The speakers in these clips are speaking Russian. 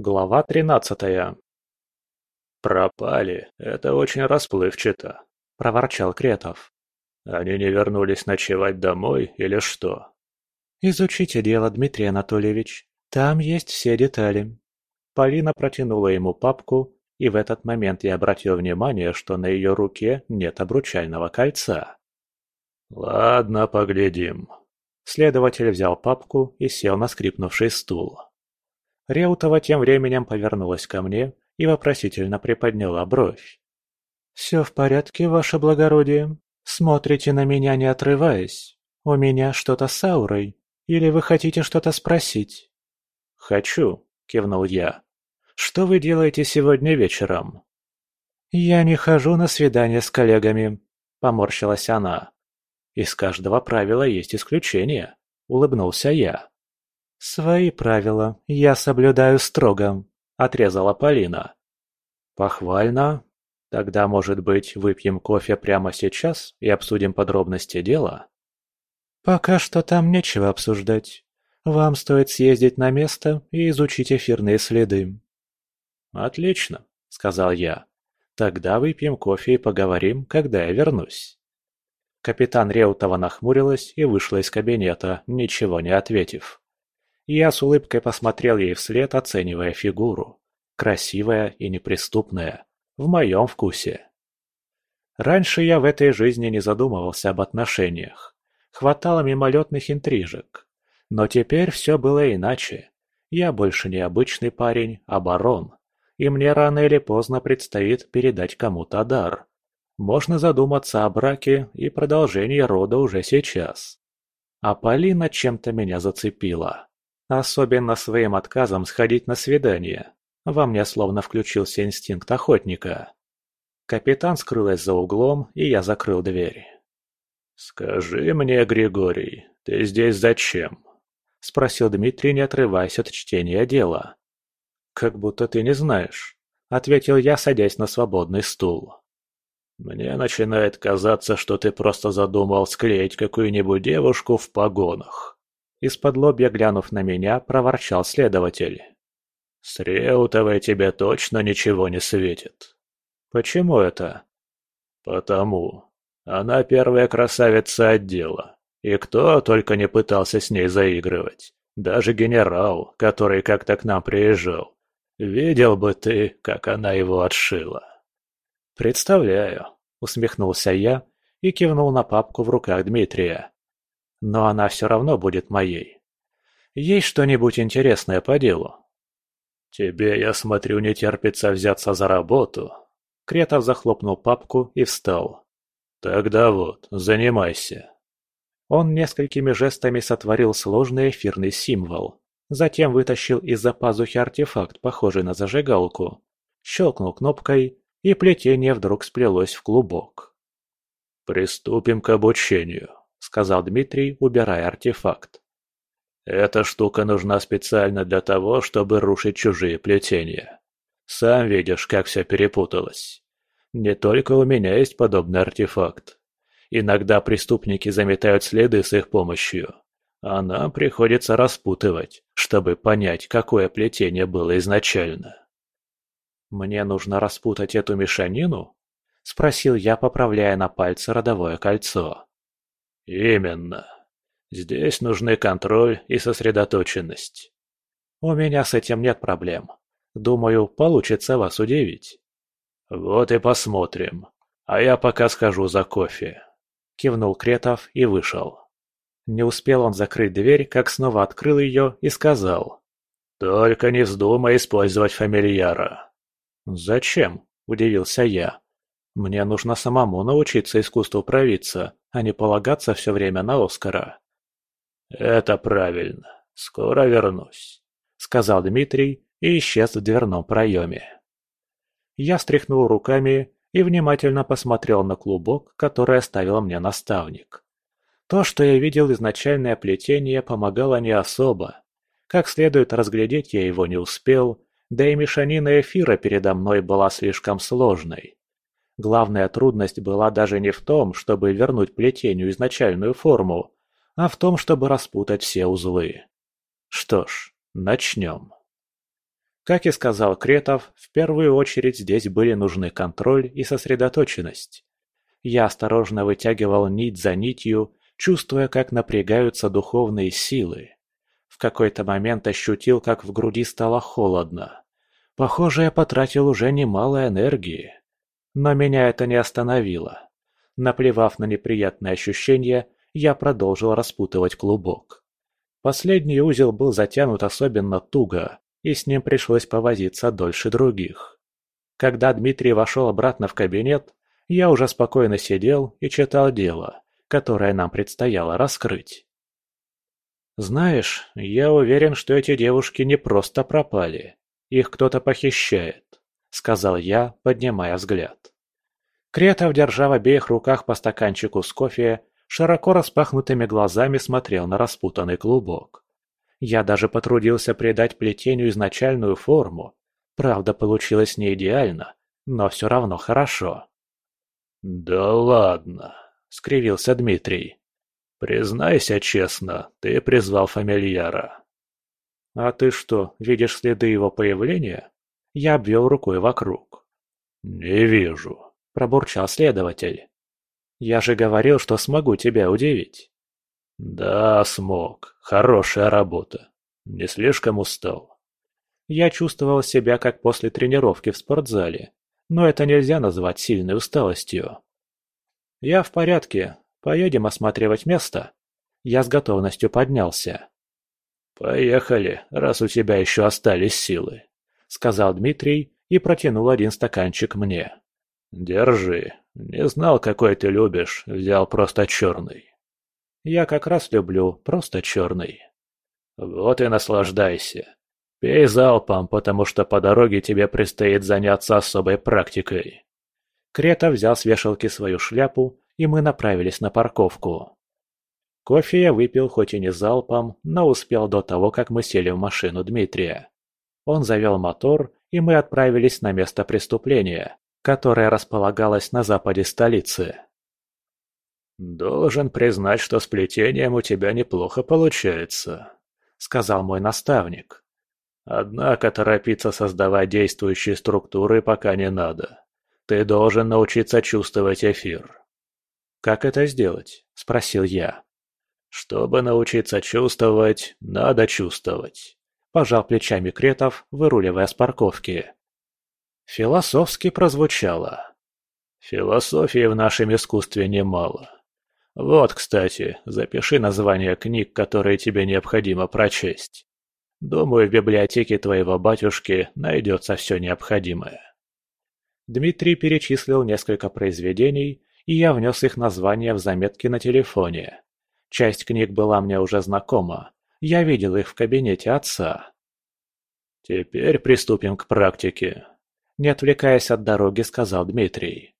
Глава тринадцатая. «Пропали. Это очень расплывчато», — проворчал Кретов. «Они не вернулись ночевать домой или что?» «Изучите дело, Дмитрий Анатольевич. Там есть все детали». Полина протянула ему папку, и в этот момент я обратил внимание, что на ее руке нет обручального кольца. «Ладно, поглядим». Следователь взял папку и сел на скрипнувший стул. Реутова тем временем повернулась ко мне и вопросительно приподняла бровь. «Все в порядке, ваше благородие? Смотрите на меня, не отрываясь. У меня что-то с аурой. Или вы хотите что-то спросить?» «Хочу», — кивнул я. «Что вы делаете сегодня вечером?» «Я не хожу на свидания с коллегами», — поморщилась она. «Из каждого правила есть исключение», — улыбнулся я. «Свои правила я соблюдаю строго», — отрезала Полина. «Похвально. Тогда, может быть, выпьем кофе прямо сейчас и обсудим подробности дела?» «Пока что там нечего обсуждать. Вам стоит съездить на место и изучить эфирные следы». «Отлично», — сказал я. «Тогда выпьем кофе и поговорим, когда я вернусь». Капитан Реутова нахмурилась и вышла из кабинета, ничего не ответив. Я с улыбкой посмотрел ей вслед, оценивая фигуру. Красивая и неприступная. В моем вкусе. Раньше я в этой жизни не задумывался об отношениях. Хватало мимолетных интрижек. Но теперь все было иначе. Я больше не обычный парень, а барон. И мне рано или поздно предстоит передать кому-то дар. Можно задуматься о браке и продолжении рода уже сейчас. А Полина чем-то меня зацепила. Особенно своим отказом сходить на свидание. Во мне словно включился инстинкт охотника. Капитан скрылась за углом, и я закрыл дверь. «Скажи мне, Григорий, ты здесь зачем?» — спросил Дмитрий, не отрываясь от чтения дела. «Как будто ты не знаешь», — ответил я, садясь на свободный стул. «Мне начинает казаться, что ты просто задумал склеить какую-нибудь девушку в погонах», из-под лобья глянув на меня, проворчал следователь. «С Реутовой тебе точно ничего не светит». «Почему это?» «Потому. Она первая красавица отдела. И кто только не пытался с ней заигрывать. Даже генерал, который как-то к нам приезжал. Видел бы ты, как она его отшила». «Представляю», — усмехнулся я и кивнул на папку в руках Дмитрия. Но она все равно будет моей. Есть что-нибудь интересное по делу? Тебе, я смотрю, не терпится взяться за работу. Кретов захлопнул папку и встал. Тогда вот, занимайся. Он несколькими жестами сотворил сложный эфирный символ. Затем вытащил из-за пазухи артефакт, похожий на зажигалку. Щелкнул кнопкой, и плетение вдруг сплелось в клубок. «Приступим к обучению», — сказал Дмитрий, убирая артефакт. «Эта штука нужна специально для того, чтобы рушить чужие плетения. Сам видишь, как все перепуталось. Не только у меня есть подобный артефакт. Иногда преступники заметают следы с их помощью, а нам приходится распутывать, чтобы понять, какое плетение было изначально». «Мне нужно распутать эту мешанину?» — спросил я, поправляя на пальце родовое кольцо. Именно. Здесь нужны контроль и сосредоточенность. У меня с этим нет проблем. Думаю, получится вас удивить. Вот и посмотрим. А я пока схожу за кофе. Кивнул Кретов и вышел. Не успел он закрыть дверь, как снова открыл ее и сказал. «Только не вздумай использовать фамильяра». «Зачем?» – удивился я. «Мне нужно самому научиться искусству провидца, а не полагаться все время на Оскара. «Это правильно. Скоро вернусь», — сказал Дмитрий и исчез в дверном проеме. Я стряхнул руками и внимательно посмотрел на клубок, который оставил мне наставник. То, что я видел изначальное плетение, помогало не особо. Как следует разглядеть я его не успел, да и мешанина эфира передо мной была слишком сложной. Главная трудность была даже не в том, чтобы вернуть плетению изначальную форму, а в том, чтобы распутать все узлы. Что ж, начнем. Как и сказал Кретов, в первую очередь здесь были нужны контроль и сосредоточенность. Я осторожно вытягивал нить за нитью, чувствуя, как напрягаются духовные силы. В какой-то момент ощутил, как в груди стало холодно. Похоже, я потратил уже немало энергии. Но меня это не остановило. Наплевав на неприятные ощущения, я продолжил распутывать клубок. Последний узел был затянут особенно туго, и с ним пришлось повозиться дольше других. Когда Дмитрий вошел обратно в кабинет, я уже спокойно сидел и читал дело, которое нам предстояло раскрыть. «Знаешь, я уверен, что эти девушки не просто пропали. Их кто-то похищает», — сказал я, поднимая взгляд. Кретов, держа в обеих руках по стаканчику с кофе, широко распахнутыми глазами смотрел на распутанный клубок. Я даже потрудился придать плетению изначальную форму. Правда, получилось не идеально, но все равно хорошо. «Да ладно», — скривился Дмитрий. «Признайся честно, ты призвал фамильяра». «А ты что, видишь следы его появления?» Я обвел рукой вокруг. «Не вижу», — пробурчал следователь. «Я же говорил, что смогу тебя удивить». «Да, смог. Хорошая работа. Не слишком устал?» Я чувствовал себя как после тренировки в спортзале, но это нельзя назвать сильной усталостью. «Я в порядке. Поедем осматривать место?» Я с готовностью поднялся. «Поехали, раз у тебя еще остались силы», — сказал Дмитрий и протянул один стаканчик мне. «Держи. Не знал, какой ты любишь, взял просто черный». Я как раз люблю просто черный. Вот и наслаждайся. Пей залпом, потому что по дороге тебе предстоит заняться особой практикой. Крета взял с вешалки свою шляпу, и мы направились на парковку. Кофе я выпил хоть и не залпом, но успел до того, как мы сели в машину Дмитрия. Он завел мотор, и мы отправились на место преступления, которое располагалось на западе столицы. «Должен признать, что с плетением у тебя неплохо получается», — сказал мой наставник. «Однако торопиться создавать действующие структуры пока не надо. Ты должен научиться чувствовать эфир». «Как это сделать?» — спросил я. «Чтобы научиться чувствовать, надо чувствовать», — пожал плечами Кретов, выруливая с парковки. Философски прозвучало. «Философии в нашем искусстве немало. Вот, кстати, запиши название книг, которые тебе необходимо прочесть. Думаю, в библиотеке твоего батюшки найдется все необходимое. Дмитрий перечислил несколько произведений, и я внес их названия в заметки на телефоне. Часть книг была мне уже знакома. Я видел их в кабинете отца. «Теперь приступим к практике», — не отвлекаясь от дороги, сказал Дмитрий.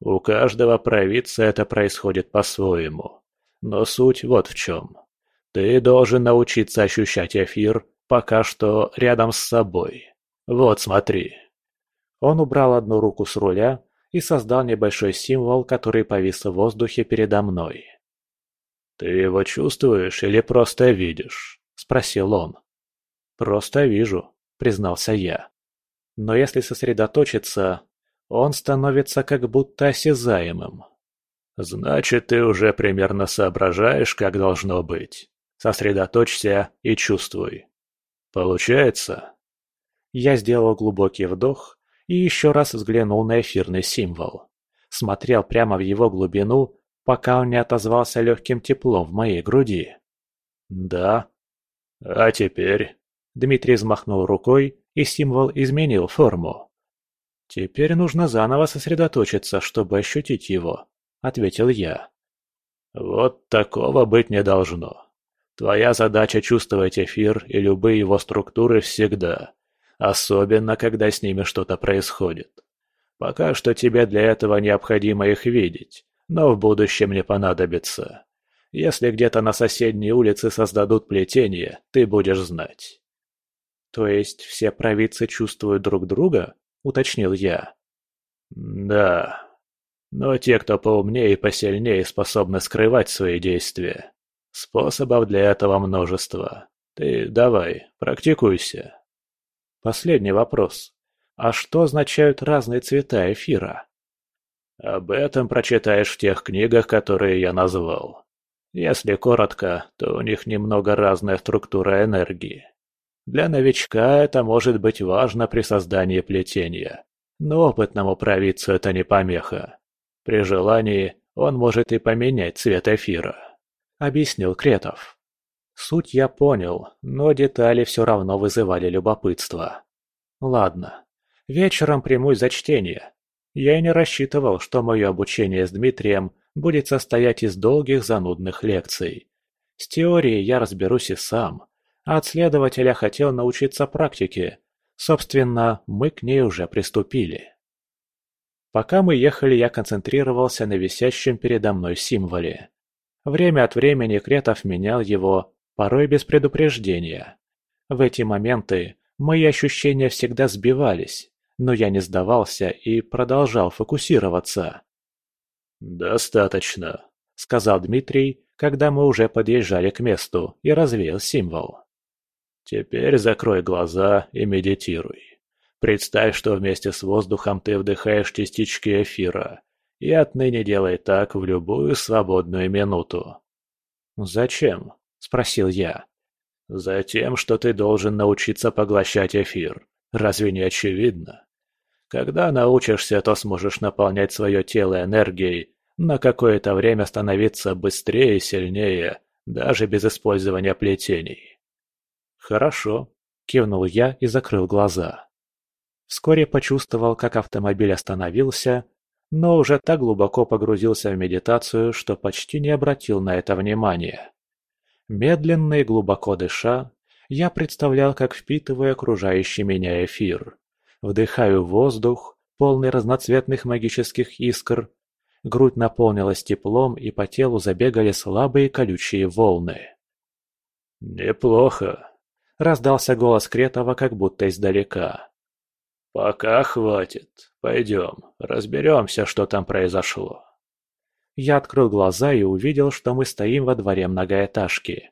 У каждого провидца это происходит по-своему. Но суть вот в чем. Ты должен научиться ощущать эфир пока что рядом с собой. Вот смотри. Он убрал одну руку с руля и создал небольшой символ, который повис в воздухе передо мной. «Ты его чувствуешь или просто видишь?» – спросил он. «Просто вижу», – признался я. «Но если сосредоточиться, он становится как будто осязаемым. Значит, ты уже примерно соображаешь, как должно быть. Сосредоточься и чувствуй. Получается? Я сделал глубокий вдох и еще раз взглянул на эфирный символ. Смотрел прямо в его глубину, пока он не отозвался легким теплом в моей груди. Да. А теперь? Дмитрий взмахнул рукой, и символ изменил форму. «Теперь нужно заново сосредоточиться, чтобы ощутить его», — ответил я. «Вот такого быть не должно. Твоя задача чувствовать эфир и любые его структуры всегда, особенно когда с ними что-то происходит. Пока что тебе для этого необходимо их видеть, но в будущем не понадобится. Если где-то на соседней улице создадут плетение, ты будешь знать». «То есть все провидцы чувствуют друг друга?» — уточнил я. «Да. Но те, кто поумнее и посильнее, способны скрывать свои действия. Способов для этого множество. Ты давай, практикуйся». Последний вопрос. А что означают разные цвета эфира? Об этом прочитаешь в тех книгах, которые я назвал. Если коротко, то у них немного разная структура энергии. Для новичка это может быть важно при создании плетения, но опытному провидцу это не помеха. При желании он может и поменять цвет эфира, объяснил Кретов. Суть я понял, но детали все равно вызывали любопытство. Ладно, вечером примусь за чтение. Я и не рассчитывал, что мое обучение с Дмитрием будет состоять из долгих занудных лекций. С теорией я разберусь и сам, а от следователя хотел научиться практике. Собственно, мы к ней уже приступили. Пока мы ехали, я концентрировался на висящем передо мной символе. Время от времени Кретов менял его, порой без предупреждения. В эти моменты мои ощущения всегда сбивались, но я не сдавался и продолжал фокусироваться. «Достаточно», — сказал Дмитрий, когда мы уже подъезжали к месту и развеял символ. «Теперь закрой глаза и медитируй. Представь, что вместе с воздухом ты вдыхаешь частички эфира, и отныне делай так в любую свободную минуту». «Зачем?» — спросил я. «Затем, что ты должен научиться поглощать эфир. Разве не очевидно? Когда научишься, то сможешь наполнять свое тело энергией на какое-то время становиться быстрее и сильнее, даже без использования плетений. «Хорошо», – кивнул я и закрыл глаза. Вскоре почувствовал, как автомобиль остановился, но уже так глубоко погрузился в медитацию, что почти не обратил на это внимания. Медленно и глубоко дыша, я представлял, как впитываю окружающий меня эфир. Вдыхаю воздух, полный разноцветных магических искр, грудь наполнилась теплом и по телу забегали слабые колючие волны. «Неплохо», — раздался голос Кретова как будто издалека. «Пока хватит. Пойдем, разберемся, что там произошло». Я открыл глаза и увидел, что мы стоим во дворе многоэтажки.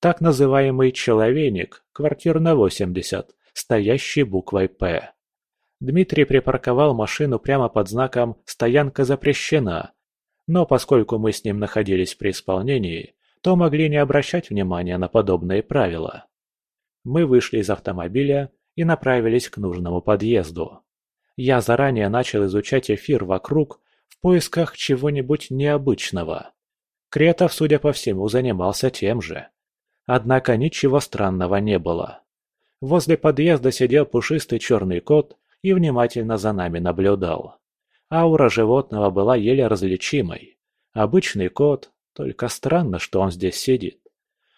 Так называемый «человейник», квартир на 80, стоящий буквой «П». Дмитрий припарковал машину прямо под знаком «Стоянка запрещена», но поскольку мы с ним находились при исполнении, то могли не обращать внимания на подобные правила. Мы вышли из автомобиля и направились к нужному подъезду. Я заранее начал изучать эфир вокруг в поисках чего-нибудь необычного. Кретов, судя по всему, занимался тем же. Однако ничего странного не было. Возле подъезда сидел пушистый черный кот и внимательно за нами наблюдал. Аура животного была еле различимой. Обычный кот, только странно, что он здесь сидит.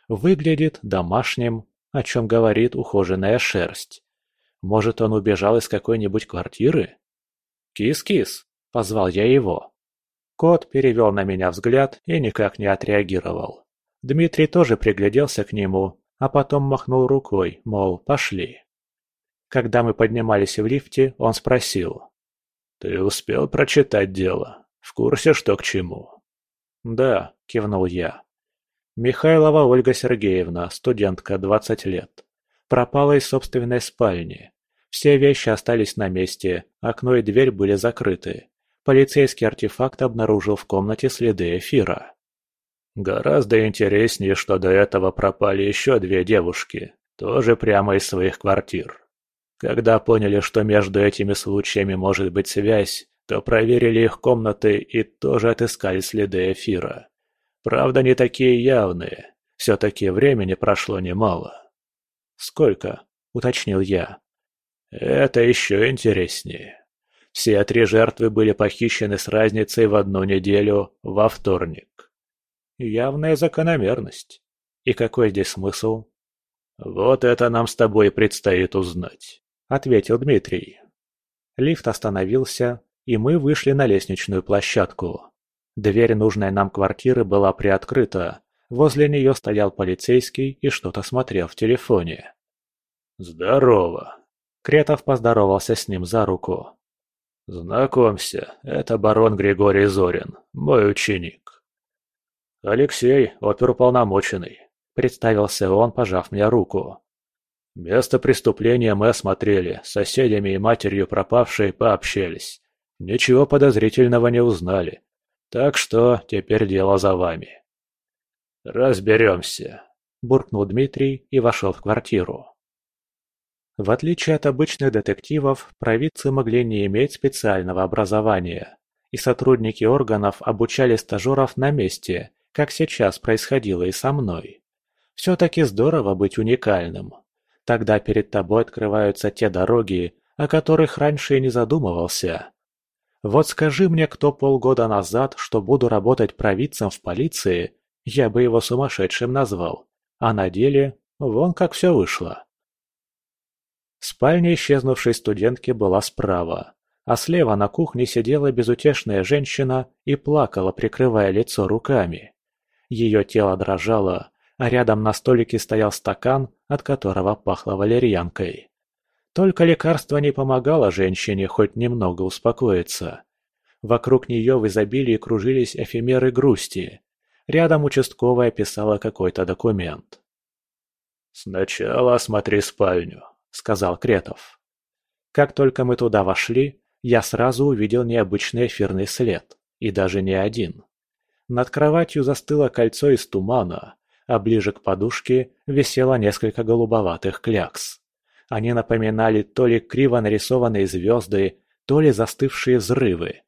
Выглядит домашним, о чем говорит ухоженная шерсть. Может, он убежал из какой-нибудь квартиры? «Кис-кис!» – позвал я его. Кот перевел на меня взгляд и никак не отреагировал. Дмитрий тоже пригляделся к нему, а потом махнул рукой, мол, пошли. Когда мы поднимались в лифте, он спросил. «Ты успел прочитать дело? В курсе, что к чему?» «Да», – кивнул я. Михайлова Ольга Сергеевна, студентка, 20 лет. Пропала из собственной спальни. Все вещи остались на месте, окно и дверь были закрыты. Полицейский артефакт обнаружил в комнате следы эфира. Гораздо интереснее, что до этого пропали еще две девушки, тоже прямо из своих квартир. Когда поняли, что между этими случаями может быть связь, то проверили их комнаты и тоже отыскали следы эфира. Правда, не такие явные. Все-таки времени прошло немало. «Сколько?» – уточнил я. «Это еще интереснее. Все три жертвы были похищены с разницей в одну неделю во вторник». «Явная закономерность. И какой здесь смысл?» «Вот это нам с тобой предстоит узнать» ответил Дмитрий. Лифт остановился, и мы вышли на лестничную площадку. Дверь нужной нам квартиры была приоткрыта. Возле нее стоял полицейский и что-то смотрел в телефоне. «Здорово!» Кретов поздоровался с ним за руку. «Знакомься, это барон Григорий Зорин, мой ученик». «Алексей, оперуполномоченный», — представился он, пожав мне руку. Место преступления мы осмотрели, с соседями и матерью пропавшей пообщались. Ничего подозрительного не узнали. Так что теперь дело за вами. Разберемся, буркнул Дмитрий и вошел в квартиру. В отличие от обычных детективов, провидцы могли не иметь специального образования, и сотрудники органов обучали стажеров на месте, как сейчас происходило и со мной. Все-таки здорово быть уникальным. Тогда перед тобой открываются те дороги, о которых раньше и не задумывался. Вот скажи мне кто полгода назад, что буду работать провидцем в полиции, я бы его сумасшедшим назвал. А на деле, вон как все вышло. Спальня исчезнувшей студентки была справа, а слева на кухне сидела безутешная женщина и плакала, прикрывая лицо руками. Ее тело дрожало, а рядом на столике стоял стакан, от которого пахло валерьянкой. Только лекарство не помогало женщине хоть немного успокоиться. Вокруг нее в изобилии кружились эфемеры грусти. Рядом участковая писала какой-то документ. «Сначала осмотри спальню», — сказал Кретов. Как только мы туда вошли, я сразу увидел необычный эфирный след, и даже не один. Над кроватью застыло кольцо из тумана, а ближе к подушке висело несколько голубоватых клякс. Они напоминали то ли криво нарисованные звезды, то ли застывшие взрывы.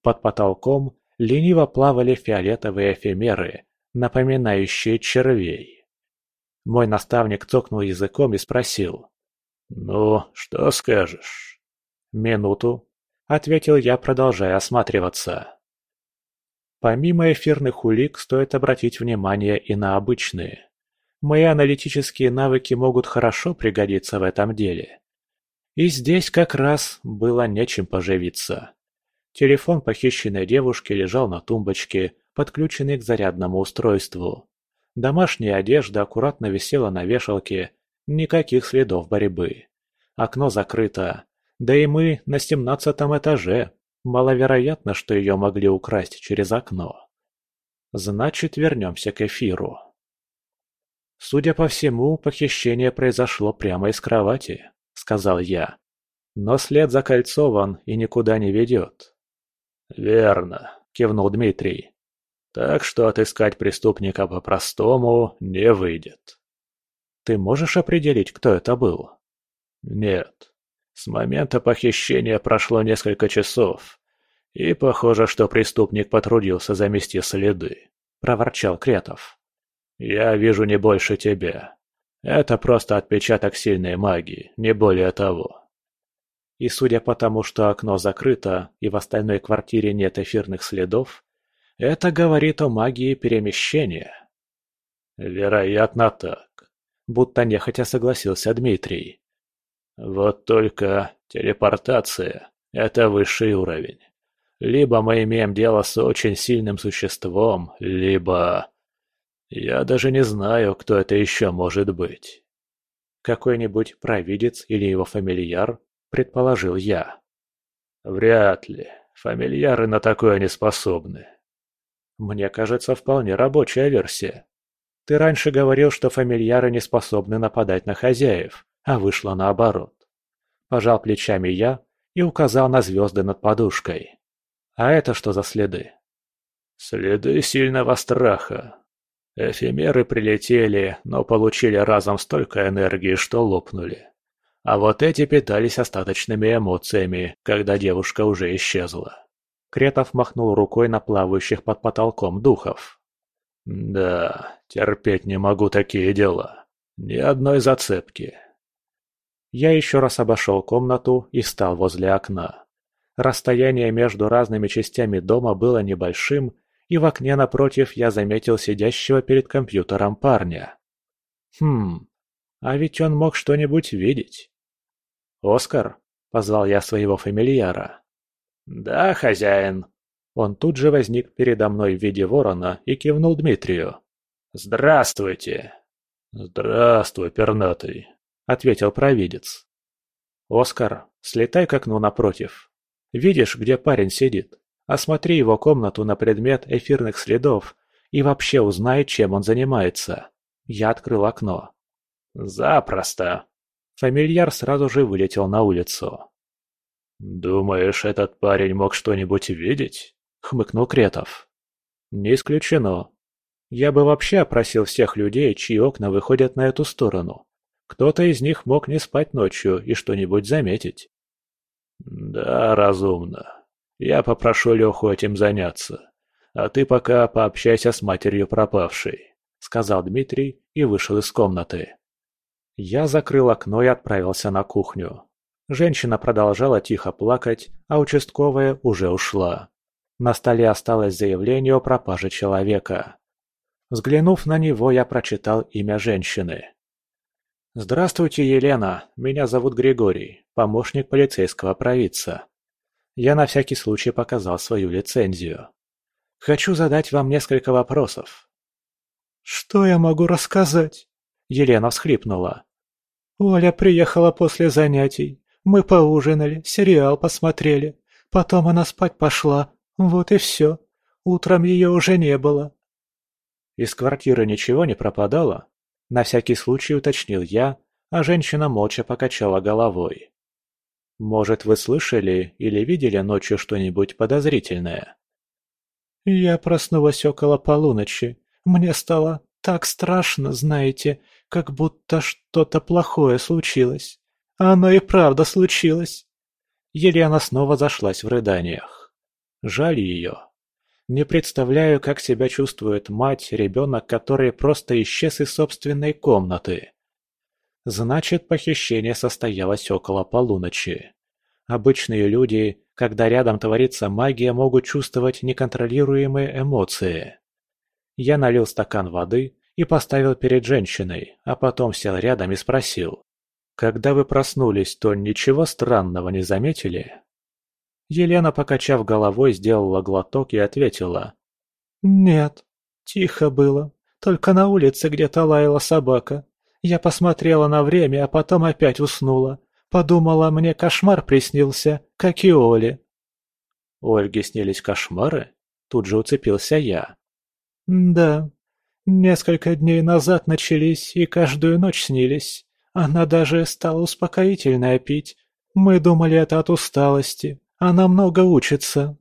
Под потолком лениво плавали фиолетовые эфемеры, напоминающие червей. Мой наставник цокнул языком и спросил. «Ну, что скажешь?» «Минуту», — ответил я, продолжая осматриваться. Помимо эфирных улик стоит обратить внимание и на обычные. Мои аналитические навыки могут хорошо пригодиться в этом деле. И здесь как раз было нечем поживиться. Телефон похищенной девушки лежал на тумбочке, подключенный к зарядному устройству. Домашняя одежда аккуратно висела на вешалке, никаких следов борьбы. Окно закрыто, да и мы на семнадцатом этаже, маловероятно, что ее могли украсть через окно. Значит, вернемся к эфиру. «Судя по всему, похищение произошло прямо из кровати», — сказал я. «Но след закольцован и никуда не ведет». «Верно», — кивнул Дмитрий. «Так что отыскать преступника по-простому не выйдет». «Ты можешь определить, кто это был?» «Нет. С момента похищения прошло несколько часов, и похоже, что преступник потрудился замести следы», — проворчал Кретов. «Я вижу не больше тебя. Это просто отпечаток сильной магии, не более того». И судя по тому, что окно закрыто и в остальной квартире нет эфирных следов, это говорит о магии перемещения. Вероятно так. Будто нехотя согласился Дмитрий. Вот только телепортация – это высший уровень. Либо мы имеем дело с очень сильным существом, либо... Я даже не знаю, кто это еще может быть. Какой-нибудь провидец или его фамильяр, предположил я. Вряд ли. Фамильяры на такое не способны. Мне кажется, вполне рабочая версия. Ты раньше говорил, что фамильяры не способны нападать на хозяев, а вышло наоборот. Пожал плечами я и указал на звезды над подушкой. А это что за следы? Следы сильного страха, Эфемеры прилетели, но получили разом столько энергии, что лопнули. А вот эти питались остаточными эмоциями, когда девушка уже исчезла. Кретов махнул рукой на плавающих под потолком духов. «Да, терпеть не могу такие дела. Ни одной зацепки». Я еще раз обошел комнату и встал возле окна. Расстояние между разными частями дома было небольшим, и в окне напротив я заметил сидящего перед компьютером парня. Хм, а ведь он мог что-нибудь видеть. «Оскар?» – позвал я своего фамильяра. «Да, хозяин». Он тут же возник передо мной в виде ворона и кивнул Дмитрию. «Здравствуйте!» «Здравствуй, пернатый», — ответил провидец. «Оскар, слетай к окну напротив. Видишь, где парень сидит? Осмотри его комнату на предмет эфирных следов и вообще узнай, чем он занимается. Я открыл окно. «Запросто!» Фамильяр сразу же вылетел на улицу. «Думаешь, этот парень мог что-нибудь видеть?» — хмыкнул Кретов. «Не исключено. Я бы вообще опросил всех людей, чьи окна выходят на эту сторону. Кто-то из них мог не спать ночью и что-нибудь заметить». «Да, разумно. Я попрошу Леху этим заняться. А ты пока пообщайся с матерью пропавшей», — сказал Дмитрий и вышел из комнаты. Я закрыл окно и отправился на кухню. Женщина продолжала тихо плакать, а участковая уже ушла. На столе осталось заявление о пропаже человека. Взглянув на него, я прочитал имя женщины. «Здравствуйте, Елена. Меня зовут Григорий, помощник полицейского провидца. Я на всякий случай показал свою лицензию. Хочу задать вам несколько вопросов». «Что я могу рассказать?» Елена всхлипнула. Оля приехала после занятий. Мы поужинали, сериал посмотрели. Потом она спать пошла. Вот и все. Утром ее уже не было. Из квартиры ничего не пропадало? На всякий случай уточнил я, а женщина молча покачала головой. Может, вы слышали или видели ночью что-нибудь подозрительное? Я проснулась около полуночи. Мне стало так страшно, знаете, как будто что-то плохое случилось. Оно и правда случилось. Елена снова зашлась в рыданиях. Жаль ее. Не представляю, как себя чувствует мать, ребенок, который просто исчез из собственной комнаты. Значит, похищение состоялось около полуночи. Обычные люди, когда рядом творится магия, могут чувствовать неконтролируемые эмоции. Я налил стакан воды и поставил перед женщиной, а потом сел рядом и спросил. «Когда вы проснулись, то ничего странного не заметили?» Елена, покачав головой, сделала глоток и ответила. «Нет, тихо было. Только на улице где-то лаяла собака. Я посмотрела на время, а потом опять уснула. Подумала, мне кошмар приснился, как и Оле». «Ольге снились кошмары?» Тут же уцепился я. «Да, Несколько дней назад начались и каждую ночь снились. Она даже стала успокоительное пить. Мы думали, это от усталости. Она много учится.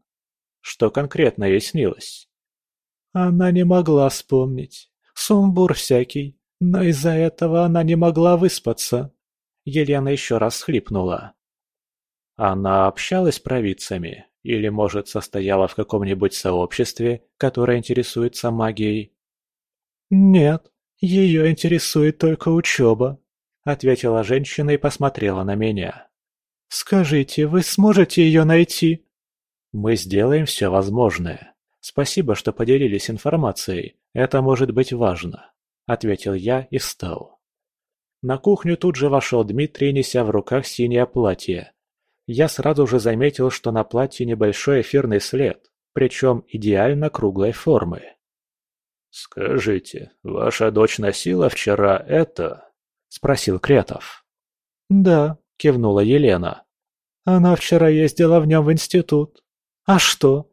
Что конкретно ей снилось? Она не могла вспомнить. Сумбур всякий. Но из-за этого она не могла выспаться. Елена еще раз хлипнула. Она общалась с провидцами? Или, может, состояла в каком-нибудь сообществе, которое интересуется магией? «Нет, ее интересует только учеба», — ответила женщина и посмотрела на меня. «Скажите, вы сможете ее найти?» «Мы сделаем все возможное. Спасибо, что поделились информацией. Это может быть важно», — ответил я и встал. На кухню тут же вошел Дмитрий, неся в руках синее платье. Я сразу же заметил, что на платье небольшой эфирный след, причем идеально круглой формы. «Скажите, ваша дочь носила вчера это?» – спросил Кретов. «Да», – кивнула Елена. «Она вчера ездила в нем в институт. А что?»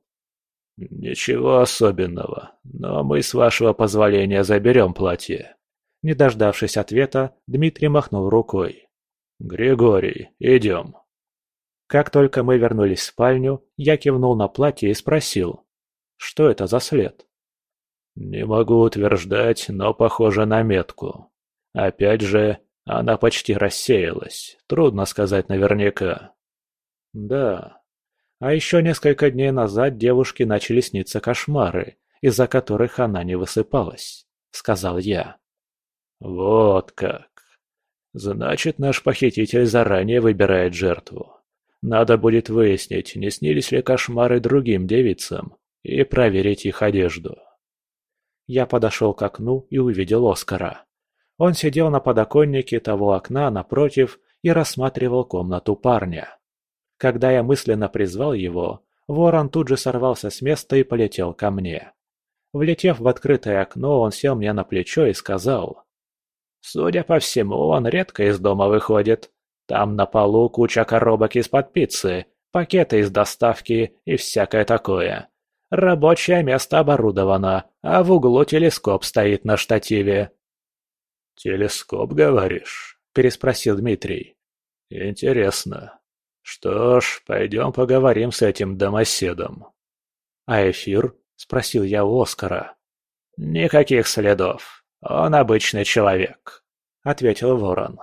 «Ничего особенного, но мы, с вашего позволения, заберем платье». Не дождавшись ответа, Дмитрий махнул рукой. «Григорий, идем». Как только мы вернулись в спальню, я кивнул на платье и спросил, что это за след. Не могу утверждать, но похоже на метку. Опять же, она почти рассеялась. Трудно сказать наверняка. Да. А еще несколько дней назад девушке начали сниться кошмары, из-за которых она не высыпалась, сказал я. Вот как. Значит, наш похититель заранее выбирает жертву. Надо будет выяснить, не снились ли кошмары другим девицам, и проверить их одежду. Я подошел к окну и увидел Оскара. Он сидел на подоконнике того окна напротив и рассматривал комнату парня. Когда я мысленно призвал его, ворон тут же сорвался с места и полетел ко мне. Влетев в открытое окно, он сел мне на плечо и сказал. «Судя по всему, он редко из дома выходит. Там на полу куча коробок из-под пиццы, пакеты из доставки и всякое такое. Рабочее место оборудовано, а в углу телескоп стоит на штативе. «Телескоп, говоришь? переспросил Дмитрий. «Интересно. Что ж, пойдем поговорим с этим домоседом». «А эфир?» – спросил я у Оскара. «Никаких следов. Он обычный человек», – ответил Ворон.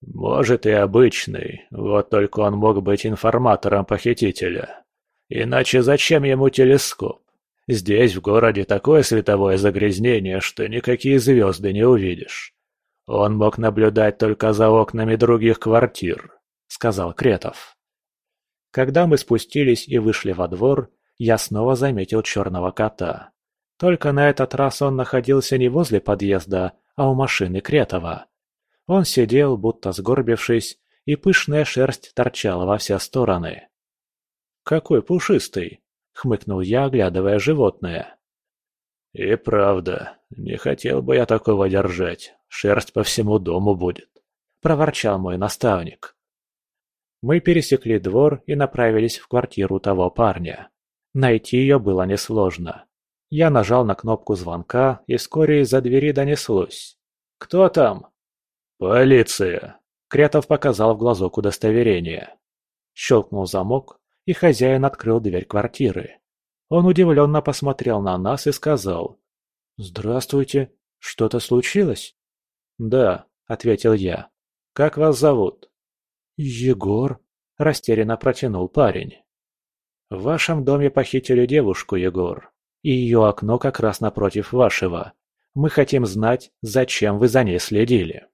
«Может и обычный, вот только он мог быть информатором похитителя. Иначе зачем ему телескоп? Здесь, в городе, такое световое загрязнение, что никакие звезды не увидишь. Он мог наблюдать только за окнами других квартир», — сказал Кретов. Когда мы спустились и вышли во двор, я снова заметил черного кота. Только на этот раз он находился не возле подъезда, а у машины Кретова. Он сидел, будто сгорбившись, и пышная шерсть торчала во все стороны. «Какой пушистый!» — хмыкнул я, оглядывая животное. «И правда, не хотел бы я такого держать. Шерсть по всему дому будет», — проворчал мой наставник. Мы пересекли двор и направились в квартиру того парня. Найти ее было несложно. Я нажал на кнопку звонка, и вскоре из-за двери донеслось. «Кто там?» «Полиция!» Кретов показал в глазок удостоверение. Щелкнул замок, и хозяин открыл дверь квартиры. Он удивленно посмотрел на нас и сказал. «Здравствуйте. Что-то случилось?» «Да», — ответил я. «Как вас зовут?» «Егор», — растерянно протянул парень. «В вашем доме похитили девушку, Егор, и ее окно как раз напротив вашего. Мы хотим знать, зачем вы за ней следили».